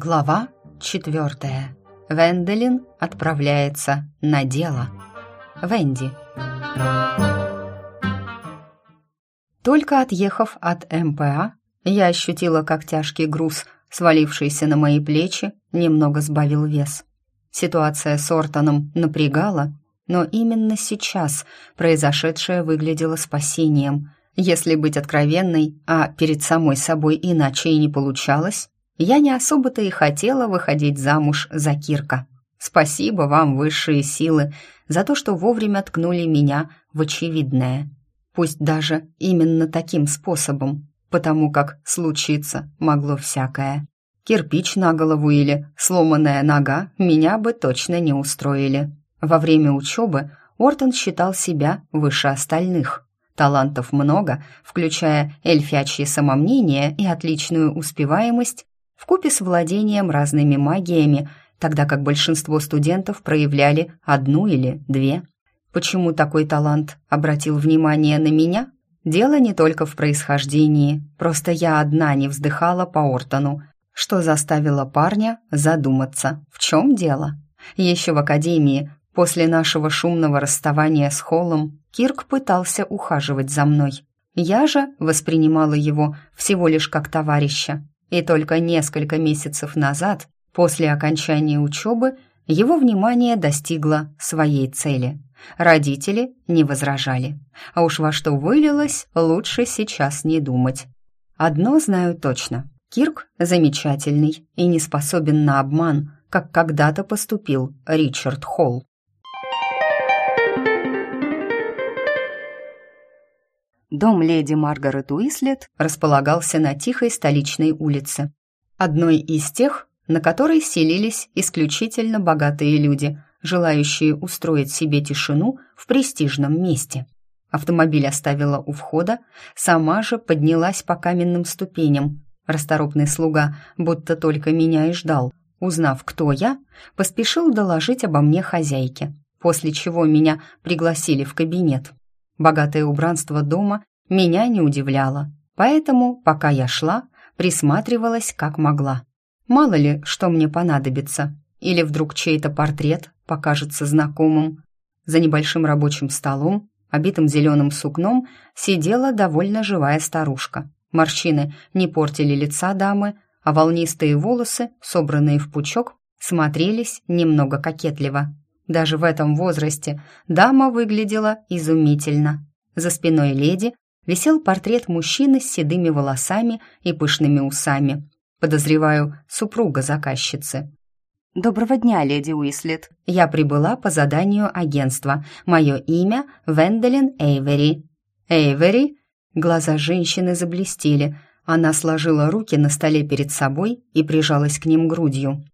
Глава четвертая. Венделин отправляется на дело. Венди. Только отъехав от МПА, я ощутила, как тяжкий груз, свалившийся на мои плечи, немного сбавил вес. Ситуация с Ортоном напрягала, но именно сейчас произошедшее выглядело спасением. Если быть откровенной, а перед самой собой иначе и не получалось, я не особо-то и хотела выходить замуж за Кирка. Спасибо вам, высшие силы, за то, что вовремя ткнули меня в очевидное. Пусть даже именно таким способом, потому как случиться могло всякое. Кирпич на голову или сломанная нога меня бы точно не устроили. Во время учебы Ортон считал себя выше остальных. Талантов много, включая эльфячье самомнение и отличную успеваемость, вкупе с владением разными магиями, тогда как большинство студентов проявляли одну или две. Почему такой талант обратил внимание на меня? Дело не только в происхождении, просто я одна не вздыхала по Ортону, что заставило парня задуматься, в чем дело. Еще в академии, после нашего шумного расставания с Холлом, Кирк пытался ухаживать за мной. Я же воспринимала его всего лишь как товарища, и только несколько месяцев назад, после окончания учебы, его внимание достигло своей цели. Родители не возражали. А уж во что вылилось, лучше сейчас не думать. Одно знаю точно. Кирк замечательный и не способен на обман, как когда-то поступил Ричард Холл. Дом леди Маргарет Уислет располагался на тихой столичной улице, одной из тех, на которой селились исключительно богатые люди, желающие устроить себе тишину в престижном месте. Автомобиль оставила у входа, сама же поднялась по каменным ступеням. Расторопный слуга будто только меня и ждал. Узнав, кто я, поспешил доложить обо мне хозяйке, после чего меня пригласили в кабинет. Богатое убранство дома меня не удивляло, поэтому, пока я шла, присматривалась как могла. Мало ли, что мне понадобится, или вдруг чей-то портрет покажется знакомым. За небольшим рабочим столом, обитым зеленым сукном, сидела довольно живая старушка. Морщины не портили лица дамы, а волнистые волосы, собранные в пучок, смотрелись немного кокетливо. Даже в этом возрасте дама выглядела изумительно. За спиной леди висел портрет мужчины с седыми волосами и пышными усами. Подозреваю, супруга заказчицы. «Доброго дня, леди Уислет. Я прибыла по заданию агентства. Мое имя Венделин Эйвери». «Эйвери?» Глаза женщины заблестели. Она сложила руки на столе перед собой и прижалась к ним грудью.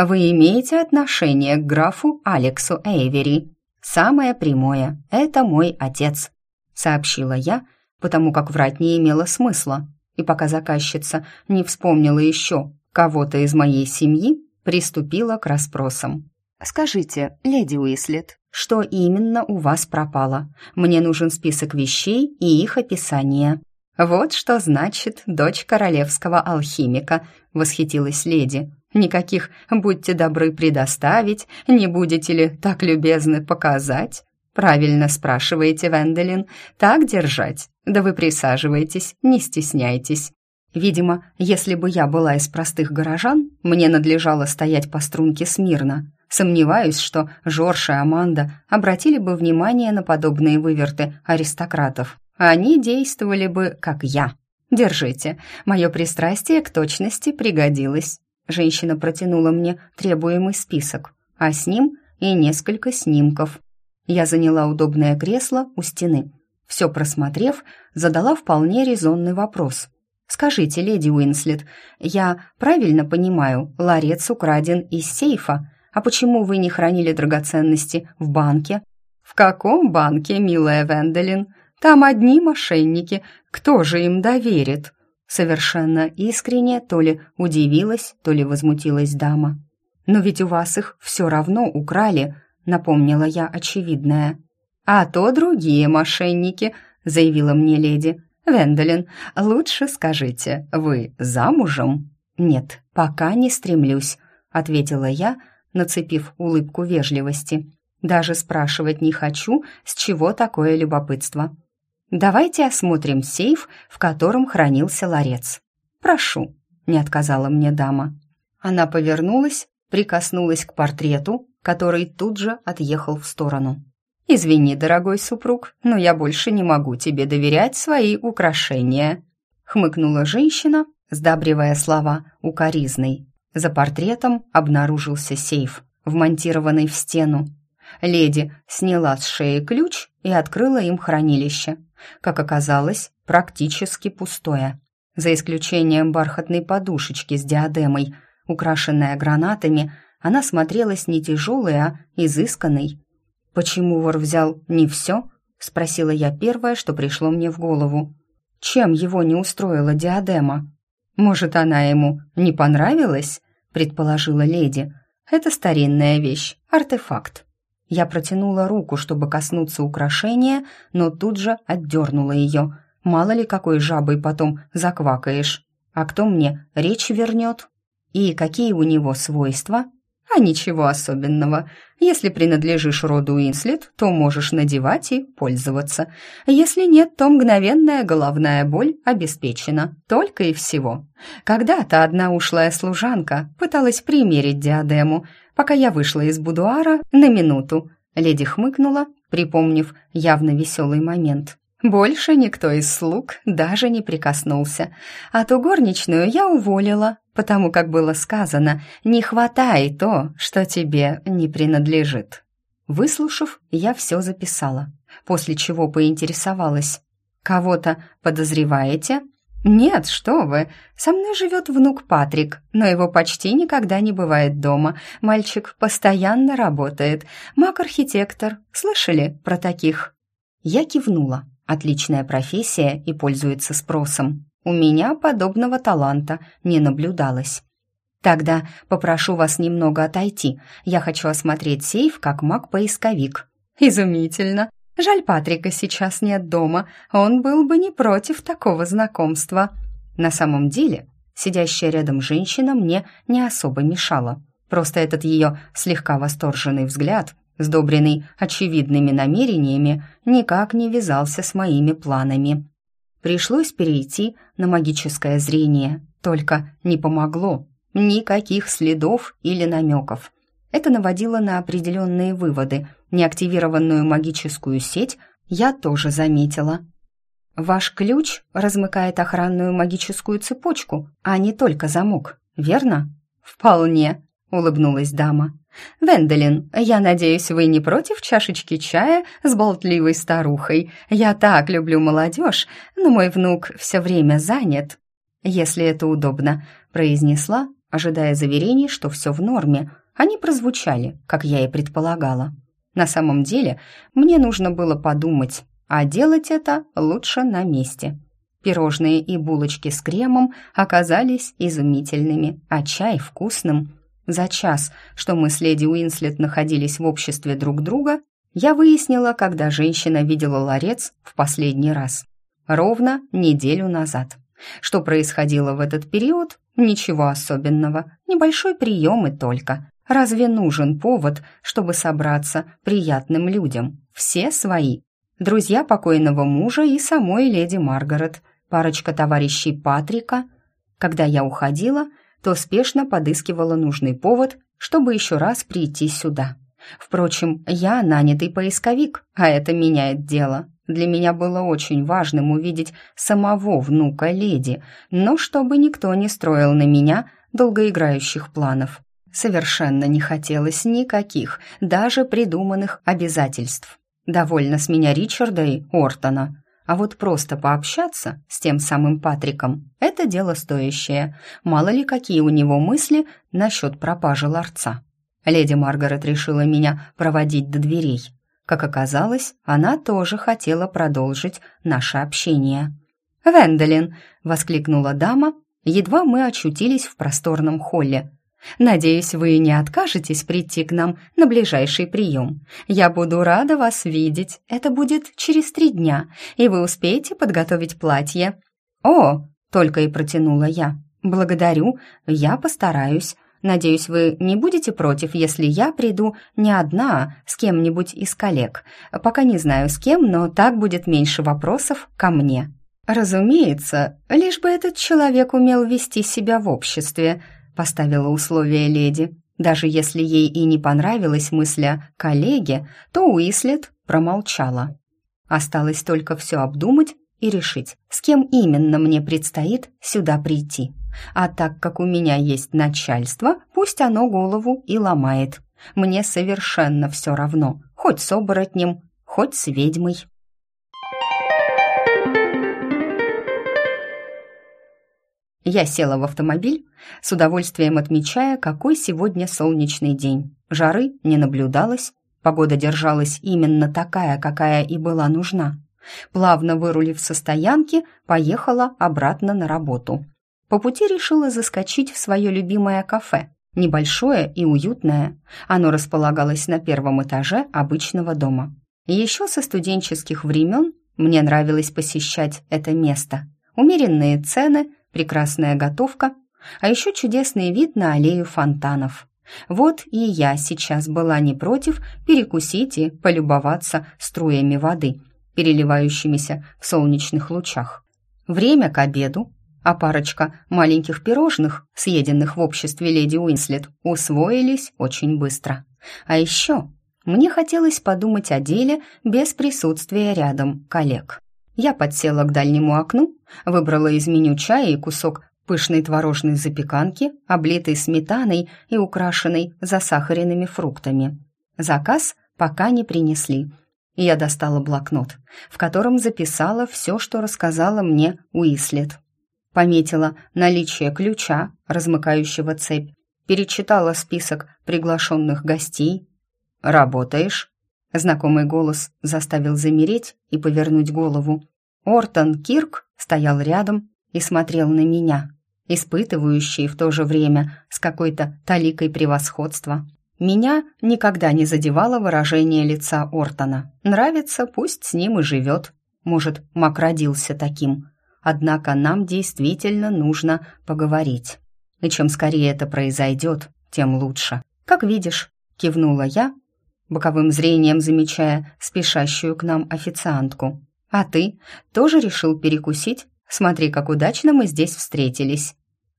Вы имеете отношение к графу Алексу Эйвери? Самое прямое. Это мой отец, сообщила я, потому как врать не имело смысла. И пока заказчица не вспомнила еще кого-то из моей семьи, приступила к расспросам. «Скажите, леди Уислет, что именно у вас пропало? Мне нужен список вещей и их описание». «Вот что значит дочь королевского алхимика», — восхитилась леди. Никаких «будьте добры предоставить», «не будете ли так любезны показать». Правильно спрашиваете, Венделин. Так держать? Да вы присаживайтесь, не стесняйтесь. Видимо, если бы я была из простых горожан, мне надлежало стоять по струнке смирно. Сомневаюсь, что Жорж и Аманда обратили бы внимание на подобные выверты аристократов. Они действовали бы, как я. Держите, мое пристрастие к точности пригодилось. Женщина протянула мне требуемый список, а с ним и несколько снимков. Я заняла удобное кресло у стены. Все просмотрев, задала вполне резонный вопрос. «Скажите, леди Уинслет, я правильно понимаю, ларец украден из сейфа? А почему вы не хранили драгоценности в банке?» «В каком банке, милая Венделин? Там одни мошенники. Кто же им доверит?» Совершенно искренне то ли удивилась, то ли возмутилась дама. «Но ведь у вас их все равно украли», — напомнила я очевидное. «А то другие мошенники», — заявила мне леди. «Венделин, лучше скажите, вы замужем?» «Нет, пока не стремлюсь», — ответила я, нацепив улыбку вежливости. «Даже спрашивать не хочу, с чего такое любопытство. Давайте осмотрим сейф, в котором хранился ларец. Прошу», — не отказала мне дама. Она повернулась, прикоснулась к портрету, который тут же отъехал в сторону. «Извини, дорогой супруг, но я больше не могу тебе доверять свои украшения», — хмыкнула женщина, сдабривая слова укоризной. За портретом обнаружился сейф, вмонтированный в стену. Леди сняла с шеи ключ и открыла им хранилище. Как оказалось, практически пустое. За исключением бархатной подушечки с диадемой, украшенная гранатами, она смотрелась не тяжелой, а изысканной. «Почему вор взял не все?» — спросила я первое, что пришло мне в голову. «Чем его не устроила диадема?» «Может, она ему не понравилась?» — предположила леди. «Это старинная вещь, артефакт». Я протянула руку, чтобы коснуться украшения, но тут же отдернула ее. Мало ли какой жабой потом заквакаешь. А кто мне речь вернет? И какие у него свойства? А ничего особенного. Если принадлежишь роду Уинслет, то можешь надевать и пользоваться. Если нет, то мгновенная головная боль обеспечена. Только и всего. Когда-то одна ушлая служанка пыталась примерить диадему, пока я вышла из будуара на минуту. Леди хмыкнула, припомнив явно веселый момент. Больше никто из слуг даже не прикоснулся. А ту горничную я уволила, потому как было сказано «не хватай то, что тебе не принадлежит». Выслушав, я все записала, после чего поинтересовалась. «Кого-то подозреваете?» «Нет, что вы, со мной живет внук Патрик, но его почти никогда не бывает дома. Мальчик постоянно работает. Маг-архитектор. Слышали про таких?» Я кивнула. Отличная профессия и пользуется спросом. У меня подобного таланта не наблюдалось. Тогда попрошу вас немного отойти. Я хочу осмотреть сейф как маг-поисковик. Изумительно. Жаль, Патрика сейчас нет дома. Он был бы не против такого знакомства. На самом деле, сидящая рядом женщина мне не особо мешала. Просто этот ее слегка восторженный взгляд сдобренный очевидными намерениями, никак не вязался с моими планами. Пришлось перейти на магическое зрение, только не помогло. Никаких следов или намеков. Это наводило на определенные выводы. Неактивированную магическую сеть я тоже заметила. Ваш ключ размыкает охранную магическую цепочку, а не только замок, верно? Вполне, улыбнулась дама. «Венделин, я надеюсь, вы не против чашечки чая с болтливой старухой? Я так люблю молодежь, но мой внук все время занят». «Если это удобно», — произнесла, ожидая заверений, что все в норме. Они прозвучали, как я и предполагала. На самом деле, мне нужно было подумать, а делать это лучше на месте. Пирожные и булочки с кремом оказались изумительными, а чай вкусным — за час, что мы с леди Уинслет находились в обществе друг друга, я выяснила, когда женщина видела ларец в последний раз. Ровно неделю назад. Что происходило в этот период? Ничего особенного. Небольшой прием и только. Разве нужен повод, чтобы собраться приятным людям? Все свои. Друзья покойного мужа и самой леди Маргарет. Парочка товарищей Патрика. Когда я уходила, то спешно подыскивала нужный повод, чтобы еще раз прийти сюда. Впрочем, я нанятый поисковик, а это меняет дело. Для меня было очень важным увидеть самого внука леди, но чтобы никто не строил на меня долгоиграющих планов. Совершенно не хотелось никаких, даже придуманных обязательств. Довольно с меня Ричарда и Ортона. А вот просто пообщаться с тем самым Патриком – это дело стоящее. Мало ли какие у него мысли насчет пропажи ларца. Леди Маргарет решила меня проводить до дверей. Как оказалось, она тоже хотела продолжить наше общение. «Венделин!» – воскликнула дама, едва мы очутились в просторном холле – Надеюсь, вы не откажетесь прийти к нам на ближайший прием. Я буду рада вас видеть. Это будет через три дня, и вы успеете подготовить платье». «О!» — только и протянула я. «Благодарю, я постараюсь. Надеюсь, вы не будете против, если я приду не одна, а с кем-нибудь из коллег. Пока не знаю с кем, но так будет меньше вопросов ко мне». «Разумеется, лишь бы этот человек умел вести себя в обществе», поставила условие леди. Даже если ей и не понравилась мысль о коллеге, то Уислет промолчала. Осталось только все обдумать и решить, с кем именно мне предстоит сюда прийти. А так как у меня есть начальство, пусть оно голову и ломает. Мне совершенно все равно, хоть с оборотнем, хоть с ведьмой. Я села в автомобиль, с удовольствием отмечая, какой сегодня солнечный день. Жары не наблюдалось, погода держалась именно такая, какая и была нужна. Плавно вырулив со стоянки, поехала обратно на работу. По пути решила заскочить в свое любимое кафе, небольшое и уютное. Оно располагалось на первом этаже обычного дома. Еще со студенческих времен мне нравилось посещать это место. Умеренные цены – прекрасная готовка, а еще чудесный вид на аллею фонтанов. Вот и я сейчас была не против перекусить и полюбоваться струями воды, переливающимися в солнечных лучах. Время к обеду, а парочка маленьких пирожных, съеденных в обществе леди Уинслет, усвоились очень быстро. А еще мне хотелось подумать о деле без присутствия рядом коллег. Я подсела к дальнему окну, выбрала из меню чая и кусок пышной творожной запеканки, облитой сметаной и украшенной засахаренными фруктами. Заказ пока не принесли. Я достала блокнот, в котором записала все, что рассказала мне Уислет. Пометила наличие ключа, размыкающего цепь, перечитала список приглашенных гостей. «Работаешь?» Знакомый голос заставил замереть и повернуть голову. Ортон Кирк стоял рядом и смотрел на меня, испытывающий в то же время с какой-то таликой превосходства. Меня никогда не задевало выражение лица Ортона. Нравится, пусть с ним и живет. Может, Мак родился таким. Однако нам действительно нужно поговорить. И чем скорее это произойдет, тем лучше. Как видишь, кивнула я, боковым зрением замечая спешащую к нам официантку. «А ты тоже решил перекусить? Смотри, как удачно мы здесь встретились».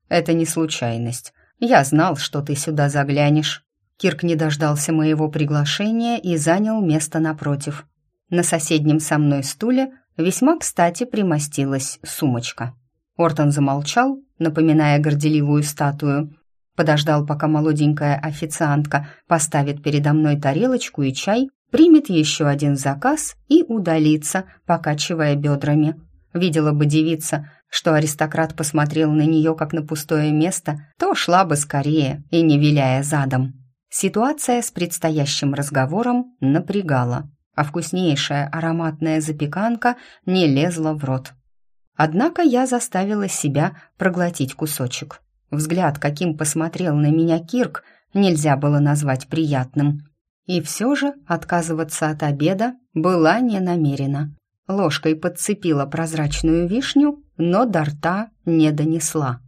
«Это не случайность. Я знал, что ты сюда заглянешь». Кирк не дождался моего приглашения и занял место напротив. На соседнем со мной стуле весьма кстати примостилась сумочка. Ортон замолчал, напоминая горделивую статую, подождал, пока молоденькая официантка поставит передо мной тарелочку и чай, примет еще один заказ и удалится, покачивая бедрами. Видела бы девица, что аристократ посмотрел на нее как на пустое место, то шла бы скорее и не виляя задом. Ситуация с предстоящим разговором напрягала, а вкуснейшая ароматная запеканка не лезла в рот. Однако я заставила себя проглотить кусочек. Взгляд, каким посмотрел на меня Кирк, нельзя было назвать приятным. И все же отказываться от обеда была не намерена. Ложкой подцепила прозрачную вишню, но до рта не донесла.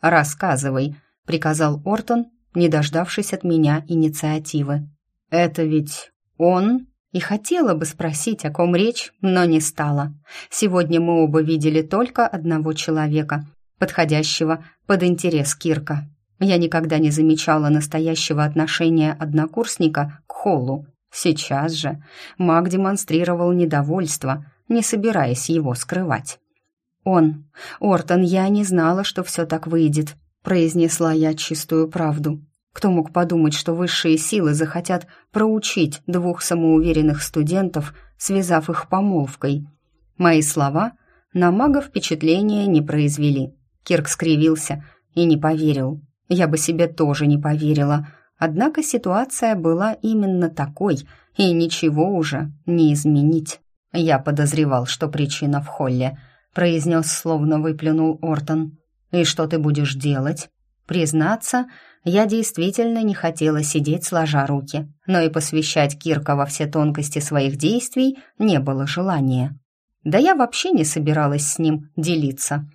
«Рассказывай», — приказал Ортон, не дождавшись от меня инициативы. «Это ведь он?» И хотела бы спросить, о ком речь, но не стала. Сегодня мы оба видели только одного человека, подходящего под интерес Кирка. Я никогда не замечала настоящего отношения однокурсника к Холлу. Сейчас же маг демонстрировал недовольство, не собираясь его скрывать. «Он, Ортон, я не знала, что все так выйдет», произнесла я чистую правду. Кто мог подумать, что высшие силы захотят проучить двух самоуверенных студентов, связав их помолвкой? Мои слова на мага впечатления не произвели. Кирк скривился и не поверил. Я бы себе тоже не поверила. Однако ситуация была именно такой, и ничего уже не изменить. Я подозревал, что причина в холле, произнес, словно выплюнул Ортон. «И что ты будешь делать?» Признаться, я действительно не хотела сидеть сложа руки, но и посвящать Кирка во все тонкости своих действий не было желания. Да я вообще не собиралась с ним делиться.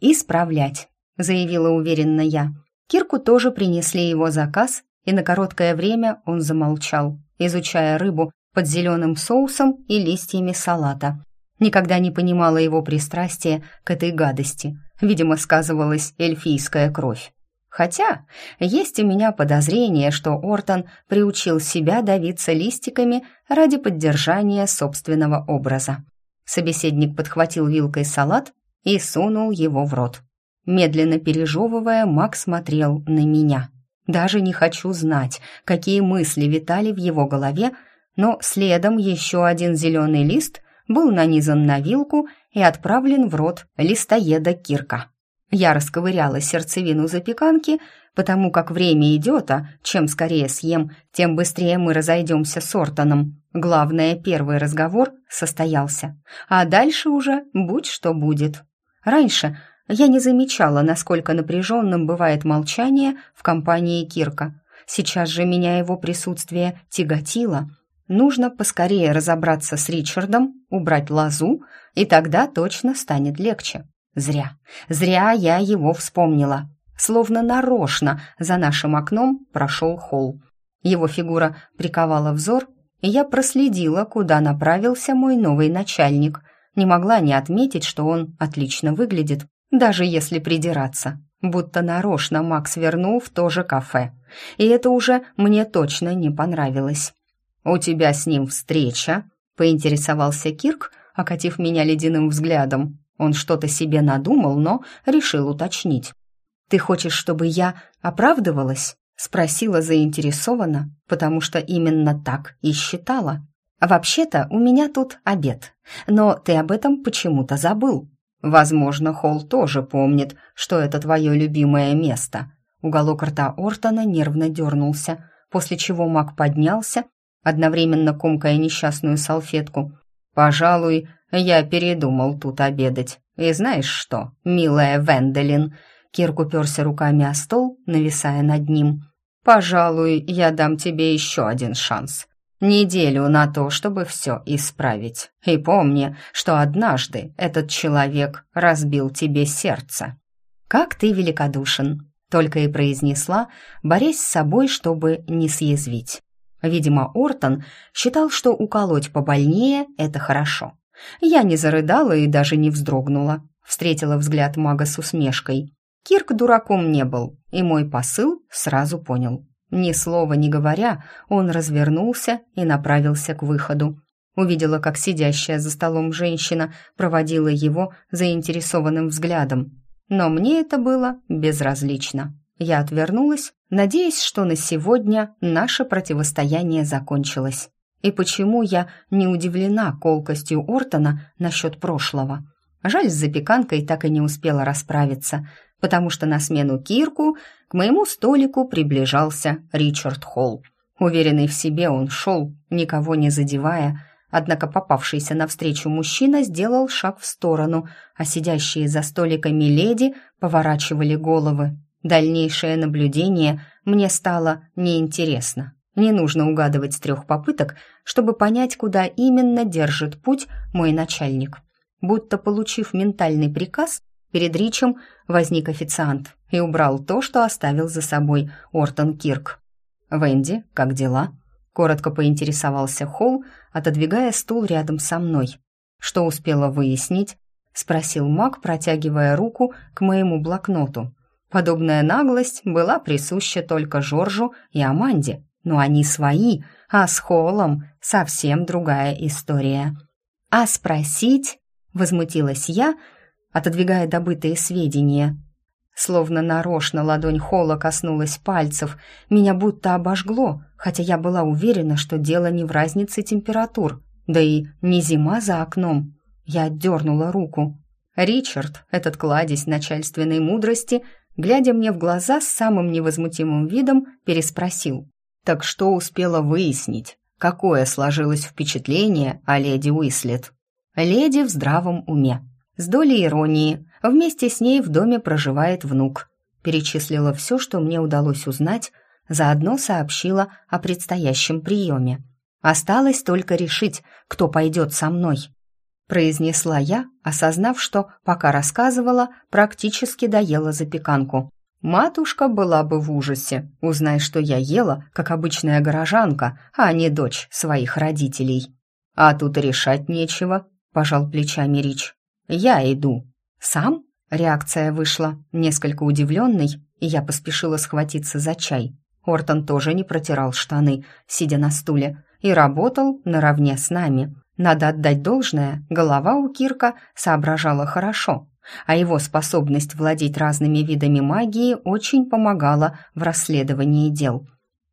Исправлять. заявила уверенно я. Кирку тоже принесли его заказ, и на короткое время он замолчал, изучая рыбу под зеленым соусом и листьями салата. Никогда не понимала его пристрастия к этой гадости. Видимо, сказывалась эльфийская кровь. Хотя есть у меня подозрение, что Ортон приучил себя давиться листиками ради поддержания собственного образа. Собеседник подхватил вилкой салат и сунул его в рот. Медленно пережевывая, Мак смотрел на меня. Даже не хочу знать, какие мысли витали в его голове, но следом еще один зеленый лист был нанизан на вилку и отправлен в рот листоеда Кирка. Я расковыряла сердцевину запеканки, потому как время идет, а чем скорее съем, тем быстрее мы разойдемся с Ортоном. Главное, первый разговор состоялся, а дальше уже будь что будет. Раньше я не замечала, насколько напряженным бывает молчание в компании Кирка. Сейчас же меня его присутствие тяготило. Нужно поскорее разобраться с Ричардом, убрать лазу, и тогда точно станет легче. Зря, зря я его вспомнила. Словно нарочно за нашим окном прошел холл. Его фигура приковала взор, и я проследила, куда направился мой новый начальник. Не могла не отметить, что он отлично выглядит, даже если придираться. Будто нарочно Макс вернул в то же кафе. И это уже мне точно не понравилось. «У тебя с ним встреча?» — поинтересовался Кирк, окатив меня ледяным взглядом. Он что-то себе надумал, но решил уточнить. «Ты хочешь, чтобы я оправдывалась?» — спросила заинтересованно, потому что именно так и считала. «Вообще-то у меня тут обед, но ты об этом почему-то забыл. Возможно, Холл тоже помнит, что это твое любимое место». Уголок рта Ортона нервно дернулся, после чего маг поднялся, одновременно комкая несчастную салфетку. «Пожалуй, я передумал тут обедать. И знаешь что, милая Венделин?» Кирк уперся руками о стол, нависая над ним. «Пожалуй, я дам тебе еще один шанс неделю на то, чтобы все исправить. И помни, что однажды этот человек разбил тебе сердце. Как ты великодушен, только и произнесла, борясь с собой, чтобы не съязвить. Видимо, Ортон считал, что уколоть побольнее – это хорошо. Я не зарыдала и даже не вздрогнула. Встретила взгляд мага с усмешкой. Кирк дураком не был, и мой посыл сразу понял. Ни слова не говоря, он развернулся и направился к выходу. Увидела, как сидящая за столом женщина проводила его заинтересованным взглядом. Но мне это было безразлично. Я отвернулась, надеясь, что на сегодня наше противостояние закончилось. И почему я не удивлена колкостью Ортона насчет прошлого? Жаль, с запеканкой так и не успела расправиться, потому что на смену Кирку к моему столику приближался Ричард Холл. Уверенный в себе он шел, никого не задевая, однако попавшийся навстречу мужчина сделал шаг в сторону, а сидящие за столиками леди поворачивали головы. Дальнейшее наблюдение мне стало неинтересно. Не нужно угадывать с трех попыток, чтобы понять, куда именно держит путь мой начальник. Будто получив ментальный приказ, Перед Ричем возник официант и убрал то, что оставил за собой Ортон Кирк. «Венди, как дела?» — коротко поинтересовался Холл, отодвигая стул рядом со мной. «Что успела выяснить?» — спросил Мак, протягивая руку к моему блокноту. Подобная наглость была присуща только Жоржу и Аманде, но они свои, а с Холлом совсем другая история. «А спросить?» — возмутилась я, отодвигая добытые сведения. Словно нарочно ладонь Холла коснулась пальцев, меня будто обожгло, хотя я была уверена, что дело не в разнице температур, да и не зима за окном. Я отдернула руку. Ричард, этот кладезь начальственной мудрости, глядя мне в глаза с самым невозмутимым видом, переспросил. «Так что успела выяснить? Какое сложилось впечатление о леди Уислет?» «Леди в здравом уме», с долей иронии. Вместе с ней в доме проживает внук. Перечислила все, что мне удалось узнать, заодно сообщила о предстоящем приеме. Осталось только решить, кто пойдет со мной. произнесла я, осознав, что, пока рассказывала, практически доела запеканку. Матушка была бы в ужасе, узнай, что я ела, как обычная горожанка, а не дочь своих родителей. «А тут решать нечего», — пожал плечами Рич. «Я иду». «Сам?» — реакция вышла, несколько удивленной, и я поспешила схватиться за чай. Ортон тоже не протирал штаны, сидя на стуле, и работал наравне с нами. Надо отдать должное, голова у Кирка соображала хорошо, а его способность владеть разными видами магии очень помогала в расследовании дел.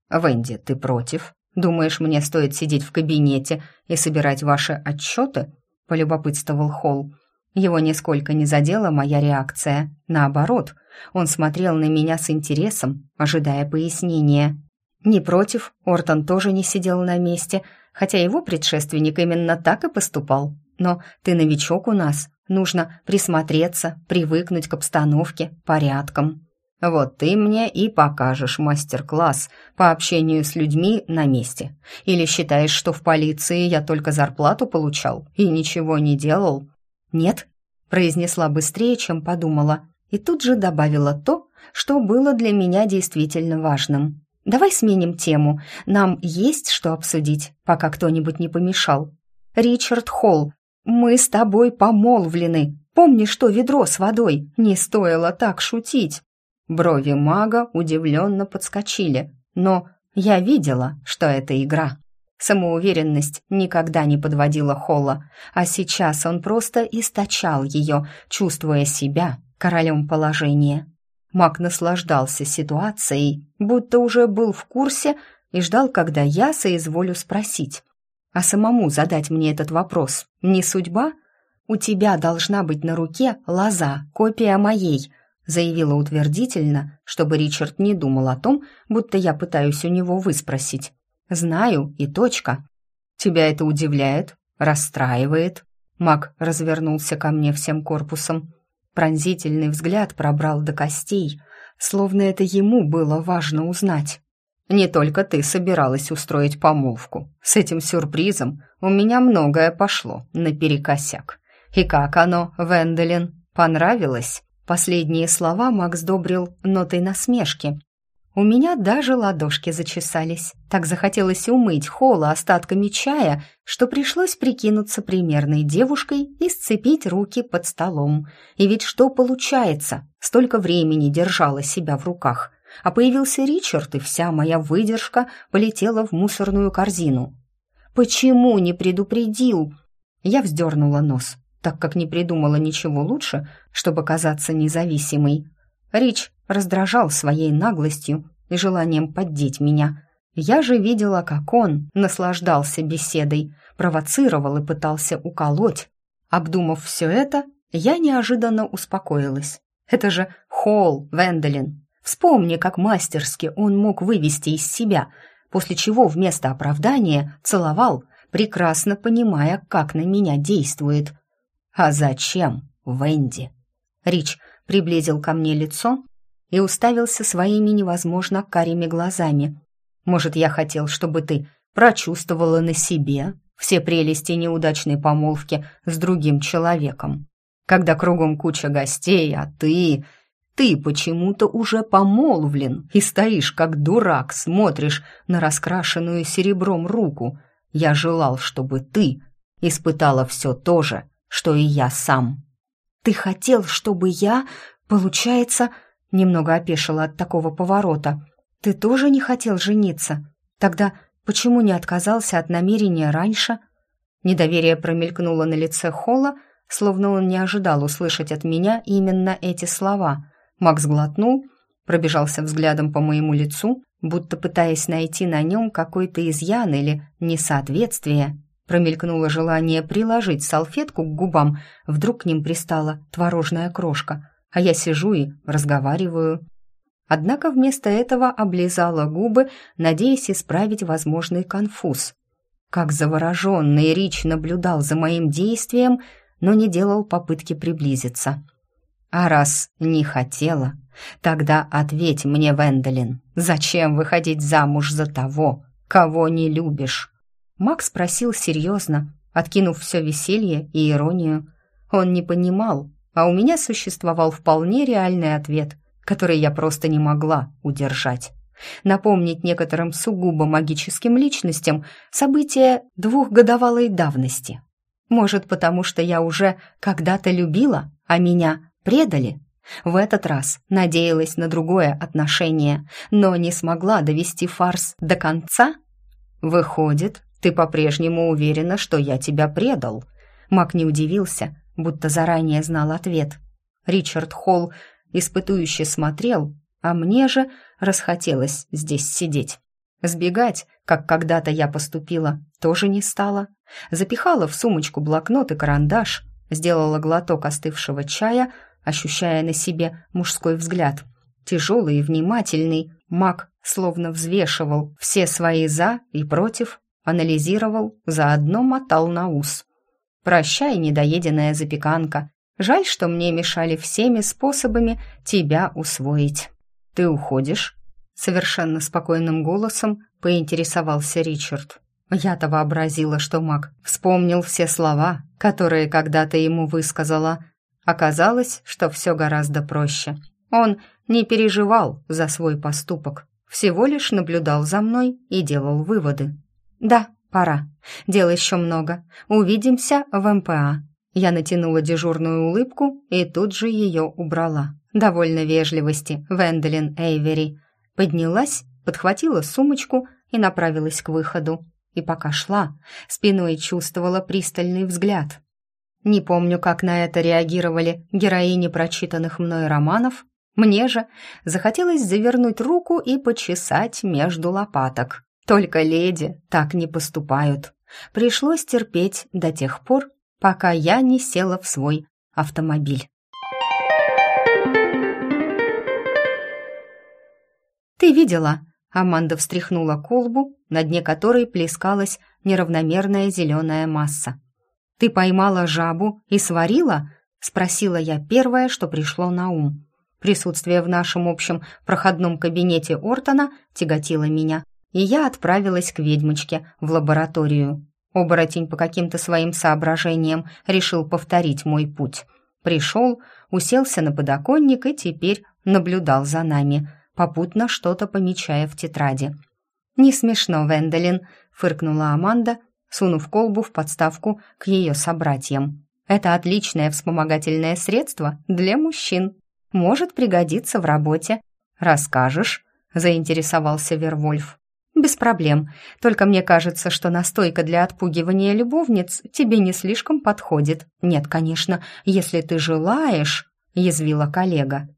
«Венди, ты против? Думаешь, мне стоит сидеть в кабинете и собирать ваши отчеты?» — полюбопытствовал Холл. Его нисколько не задела моя реакция. Наоборот, он смотрел на меня с интересом, ожидая пояснения. Не против, Ортон тоже не сидел на месте, хотя его предшественник именно так и поступал. Но ты новичок у нас, нужно присмотреться, привыкнуть к обстановке, порядкам. Вот ты мне и покажешь мастер-класс по общению с людьми на месте. Или считаешь, что в полиции я только зарплату получал и ничего не делал? Нет, произнесла быстрее, чем подумала, и тут же добавила то, что было для меня действительно важным. Давай сменим тему. Нам есть что обсудить, пока кто-нибудь не помешал. Ричард Холл, мы с тобой помолвлены. Помни, что ведро с водой. Не стоило так шутить. Брови мага удивленно подскочили, но я видела, что это игра. Самоуверенность никогда не подводила Холла, а сейчас он просто источал ее, чувствуя себя королем положения. Маг наслаждался ситуацией, будто уже был в курсе и ждал, когда я соизволю спросить. А самому задать мне этот вопрос не судьба? У тебя должна быть на руке лоза, копия моей, заявила утвердительно, чтобы Ричард не думал о том, будто я пытаюсь у него выспросить. Знаю и точка. Тебя это удивляет, расстраивает. Маг развернулся ко мне всем корпусом. Пронзительный взгляд пробрал до костей, словно это ему было важно узнать. «Не только ты собиралась устроить помолвку. С этим сюрпризом у меня многое пошло наперекосяк. И как оно, Венделин, понравилось?» Последние слова Макс добрил нотой насмешки, у меня даже ладошки зачесались. Так захотелось умыть холла остатками чая, что пришлось прикинуться примерной девушкой и сцепить руки под столом. И ведь что получается? Столько времени держала себя в руках. А появился Ричард, и вся моя выдержка полетела в мусорную корзину. «Почему не предупредил?» Я вздернула нос, так как не придумала ничего лучше, чтобы казаться независимой. Рич раздражал своей наглостью и желанием поддеть меня. Я же видела, как он наслаждался беседой, провоцировал и пытался уколоть. Обдумав все это, я неожиданно успокоилась. Это же Холл Венделин. Вспомни, как мастерски он мог вывести из себя, после чего вместо оправдания целовал, прекрасно понимая, как на меня действует. «А зачем, Венди?» Рич приблизил ко мне лицо и уставился своими невозможно карими глазами. «Может, я хотел, чтобы ты прочувствовала на себе все прелести неудачной помолвки с другим человеком, когда кругом куча гостей, а ты... Ты почему-то уже помолвлен и стоишь как дурак, смотришь на раскрашенную серебром руку. Я желал, чтобы ты испытала все то же, что и я сам». «Ты хотел, чтобы я, получается, Немного опешила от такого поворота. «Ты тоже не хотел жениться? Тогда почему не отказался от намерения раньше?» Недоверие промелькнуло на лице Холла, словно он не ожидал услышать от меня именно эти слова. Макс глотнул, пробежался взглядом по моему лицу, будто пытаясь найти на нем какой-то изъян или несоответствие. Промелькнуло желание приложить салфетку к губам, вдруг к ним пристала творожная крошка а я сижу и разговариваю. Однако вместо этого облизала губы, надеясь исправить возможный конфуз. Как завороженный Рич наблюдал за моим действием, но не делал попытки приблизиться. «А раз не хотела, тогда ответь мне, Венделин, зачем выходить замуж за того, кого не любишь?» Макс спросил серьезно, откинув все веселье и иронию. Он не понимал, а у меня существовал вполне реальный ответ, который я просто не могла удержать. Напомнить некоторым сугубо магическим личностям события двухгодовалой давности. Может, потому что я уже когда-то любила, а меня предали? В этот раз надеялась на другое отношение, но не смогла довести фарс до конца? Выходит, ты по-прежнему уверена, что я тебя предал? Мак не удивился, будто заранее знал ответ. Ричард Холл испытующе смотрел, а мне же расхотелось здесь сидеть. Сбегать, как когда-то я поступила, тоже не стала. Запихала в сумочку блокнот и карандаш, сделала глоток остывшего чая, ощущая на себе мужской взгляд. Тяжелый и внимательный, маг словно взвешивал все свои «за» и «против», анализировал, заодно мотал на ус. «Прощай, недоеденная запеканка. Жаль, что мне мешали всеми способами тебя усвоить». «Ты уходишь?» Совершенно спокойным голосом поинтересовался Ричард. Я-то вообразила, что маг вспомнил все слова, которые когда-то ему высказала. Оказалось, что все гораздо проще. Он не переживал за свой поступок, всего лишь наблюдал за мной и делал выводы. «Да, пора. Дел еще много. Увидимся в МПА». Я натянула дежурную улыбку и тут же ее убрала. Довольно вежливости, Венделин Эйвери. Поднялась, подхватила сумочку и направилась к выходу. И пока шла, спиной чувствовала пристальный взгляд. Не помню, как на это реагировали героини прочитанных мной романов. Мне же захотелось завернуть руку и почесать между лопаток. Только леди так не поступают. Пришлось терпеть до тех пор, пока я не села в свой автомобиль. «Ты видела?» Аманда встряхнула колбу, на дне которой плескалась неравномерная зеленая масса. «Ты поймала жабу и сварила?» — спросила я первое, что пришло на ум. Присутствие в нашем общем проходном кабинете Ортона тяготило меня, и я отправилась к ведьмочке в лабораторию. Оборотень по каким-то своим соображениям решил повторить мой путь. Пришел, уселся на подоконник и теперь наблюдал за нами — попутно что-то помечая в тетради. «Не смешно, Венделин», — фыркнула Аманда, сунув колбу в подставку к ее собратьям. «Это отличное вспомогательное средство для мужчин. Может пригодиться в работе. Расскажешь?» — заинтересовался Вервольф. «Без проблем. Только мне кажется, что настойка для отпугивания любовниц тебе не слишком подходит. Нет, конечно, если ты желаешь», — язвила коллега.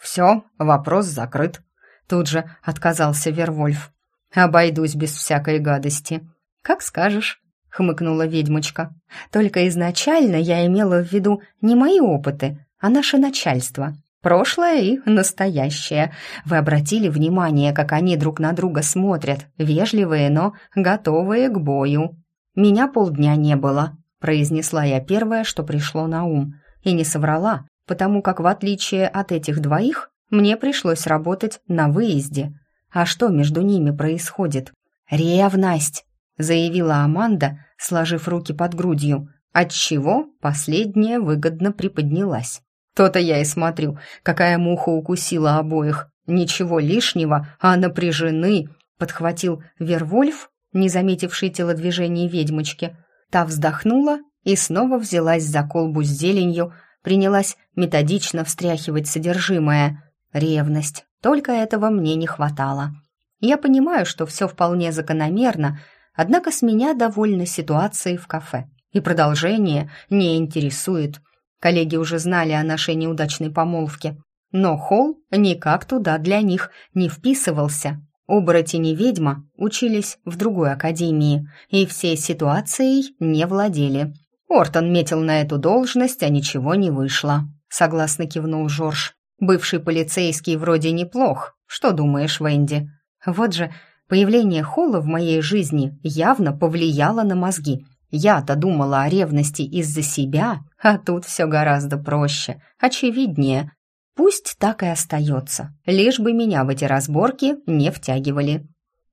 «Все, вопрос закрыт», — тут же отказался Вервольф. «Обойдусь без всякой гадости». «Как скажешь», — хмыкнула ведьмочка. «Только изначально я имела в виду не мои опыты, а наше начальство. Прошлое и настоящее. Вы обратили внимание, как они друг на друга смотрят, вежливые, но готовые к бою. Меня полдня не было», — произнесла я первое, что пришло на ум. И не соврала, потому как, в отличие от этих двоих, мне пришлось работать на выезде. А что между ними происходит? «Ревность!» — заявила Аманда, сложив руки под грудью, отчего последняя выгодно приподнялась. «То-то я и смотрю, какая муха укусила обоих. Ничего лишнего, а напряжены!» — подхватил Вервольф, не заметивший телодвижений ведьмочки. Та вздохнула и снова взялась за колбу с зеленью, принялась методично встряхивать содержимое. Ревность. Только этого мне не хватало. Я понимаю, что все вполне закономерно, однако с меня довольны ситуацией в кафе. И продолжение не интересует. Коллеги уже знали о нашей неудачной помолвке. Но Холл никак туда для них не вписывался. Оборотень и ведьма учились в другой академии и всей ситуацией не владели. Ортон метил на эту должность, а ничего не вышло. Согласно кивнул Жорж. Бывший полицейский вроде неплох. Что думаешь, Венди? Вот же, появление Холла в моей жизни явно повлияло на мозги. Я-то думала о ревности из-за себя, а тут все гораздо проще, очевиднее. Пусть так и остается, лишь бы меня в эти разборки не втягивали.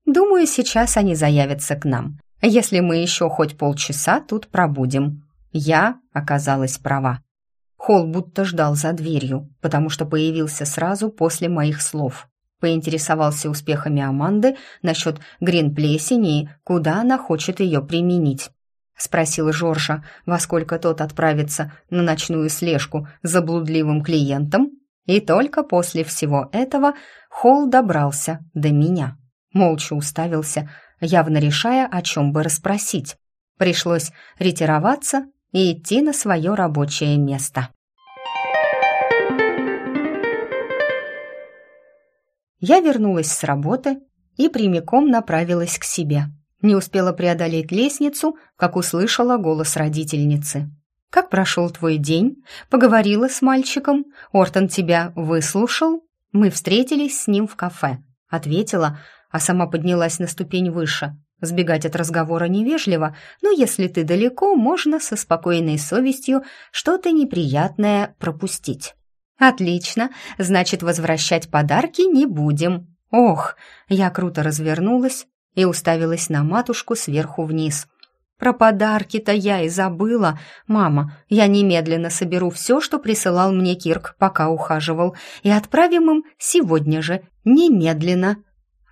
Думаю, сейчас они заявятся к нам. если мы еще хоть полчаса тут пробудем». Я оказалась права. Холл будто ждал за дверью, потому что появился сразу после моих слов. Поинтересовался успехами Аманды насчет грин-плесени куда она хочет ее применить. Спросил Жоржа, во сколько тот отправится на ночную слежку за блудливым клиентом. И только после всего этого Холл добрался до меня. Молча уставился, явно решая, о чем бы расспросить. Пришлось ретироваться и идти на свое рабочее место. Я вернулась с работы и прямиком направилась к себе. Не успела преодолеть лестницу, как услышала голос родительницы. «Как прошел твой день? Поговорила с мальчиком? Ортон тебя выслушал?» «Мы встретились с ним в кафе», — ответила, а сама поднялась на ступень выше. Сбегать от разговора невежливо, но если ты далеко, можно со спокойной совестью что-то неприятное пропустить. «Отлично, значит, возвращать подарки не будем». «Ох!» Я круто развернулась и уставилась на матушку сверху вниз. «Про подарки-то я и забыла. Мама, я немедленно соберу все, что присылал мне Кирк, пока ухаживал, и отправим им сегодня же, немедленно».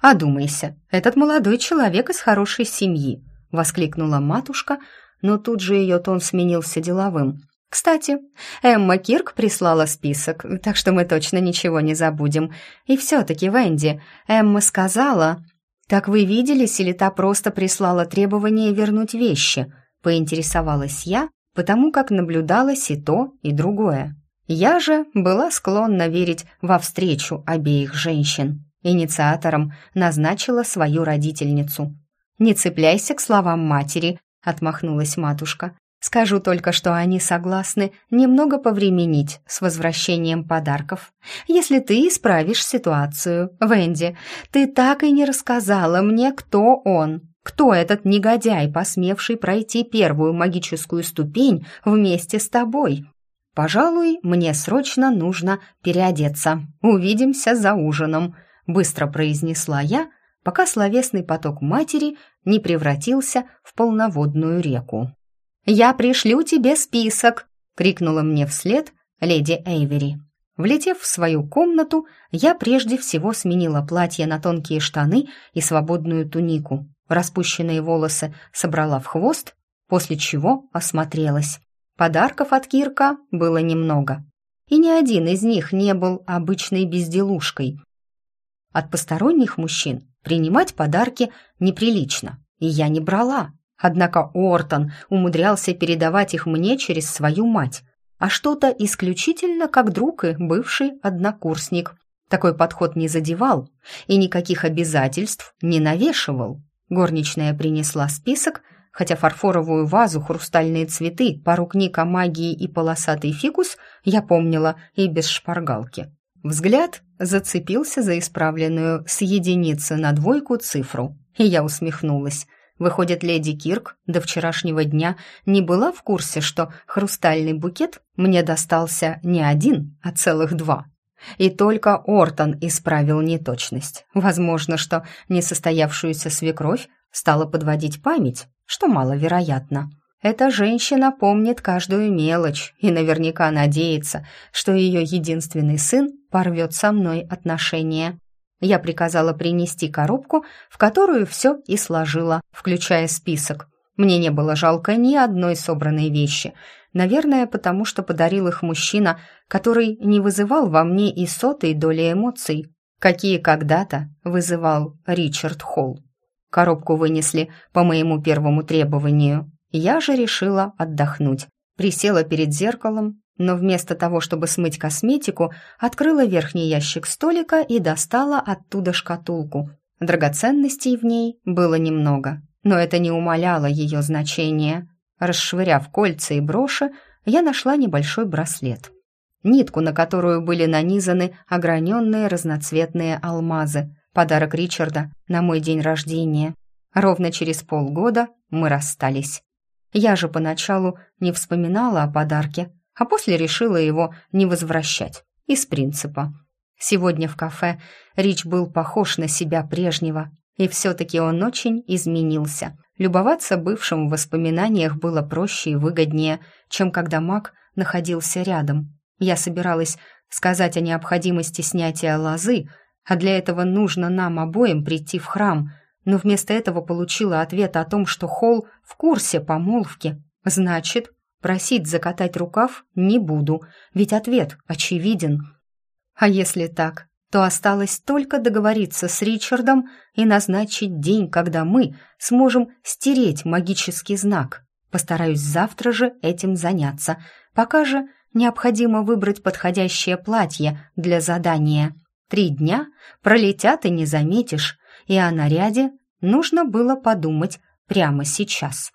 «Одумайся, этот молодой человек из хорошей семьи», — воскликнула матушка, но тут же ее тон сменился деловым. Кстати, Эмма Кирк прислала список, так что мы точно ничего не забудем. И все-таки, Венди, Эмма сказала... «Так вы виделись или та просто прислала требование вернуть вещи?» Поинтересовалась я, потому как наблюдалось и то, и другое. Я же была склонна верить во встречу обеих женщин. Инициатором назначила свою родительницу. «Не цепляйся к словам матери», — отмахнулась матушка. Скажу только, что они согласны немного повременить с возвращением подарков. Если ты исправишь ситуацию, Венди, ты так и не рассказала мне, кто он. Кто этот негодяй, посмевший пройти первую магическую ступень вместе с тобой? Пожалуй, мне срочно нужно переодеться. Увидимся за ужином, быстро произнесла я, пока словесный поток матери не превратился в полноводную реку. «Я пришлю тебе список!» — крикнула мне вслед леди Эйвери. Влетев в свою комнату, я прежде всего сменила платье на тонкие штаны и свободную тунику. Распущенные волосы собрала в хвост, после чего осмотрелась. Подарков от Кирка было немного. И ни один из них не был обычной безделушкой. От посторонних мужчин принимать подарки неприлично, и я не брала. Однако Ортон умудрялся передавать их мне через свою мать, а что-то исключительно как друг и бывший однокурсник. Такой подход не задевал и никаких обязательств не навешивал. Горничная принесла список, хотя фарфоровую вазу, хрустальные цветы, пару книг о магии и полосатый фикус я помнила и без шпаргалки. Взгляд зацепился за исправленную с единицы на двойку цифру, и я усмехнулась. Выходит, леди Кирк до вчерашнего дня не была в курсе, что хрустальный букет мне достался не один, а целых два. И только Ортон исправил неточность. Возможно, что несостоявшуюся свекровь стала подводить память, что маловероятно. Эта женщина помнит каждую мелочь и наверняка надеется, что ее единственный сын порвет со мной отношения. Я приказала принести коробку, в которую все и сложила, включая список. Мне не было жалко ни одной собранной вещи. Наверное, потому что подарил их мужчина, который не вызывал во мне и сотой доли эмоций, какие когда-то вызывал Ричард Холл. Коробку вынесли по моему первому требованию. Я же решила отдохнуть. Присела перед зеркалом, но вместо того, чтобы смыть косметику, открыла верхний ящик столика и достала оттуда шкатулку. Драгоценностей в ней было немного, но это не умаляло ее значения. Расшвыряв кольца и броши, я нашла небольшой браслет. Нитку, на которую были нанизаны ограненные разноцветные алмазы. Подарок Ричарда на мой день рождения. Ровно через полгода мы расстались. Я же поначалу не вспоминала о подарке, а после решила его не возвращать, из принципа. Сегодня в кафе Рич был похож на себя прежнего, и все-таки он очень изменился. Любоваться бывшим в воспоминаниях было проще и выгоднее, чем когда маг находился рядом. Я собиралась сказать о необходимости снятия лозы, а для этого нужно нам обоим прийти в храм, но вместо этого получила ответ о том, что Холл в курсе помолвки. Значит, просить закатать рукав не буду, ведь ответ очевиден. А если так, то осталось только договориться с Ричардом и назначить день, когда мы сможем стереть магический знак. Постараюсь завтра же этим заняться. Пока же необходимо выбрать подходящее платье для задания. Три дня пролетят и не заметишь, и о наряде нужно было подумать прямо сейчас.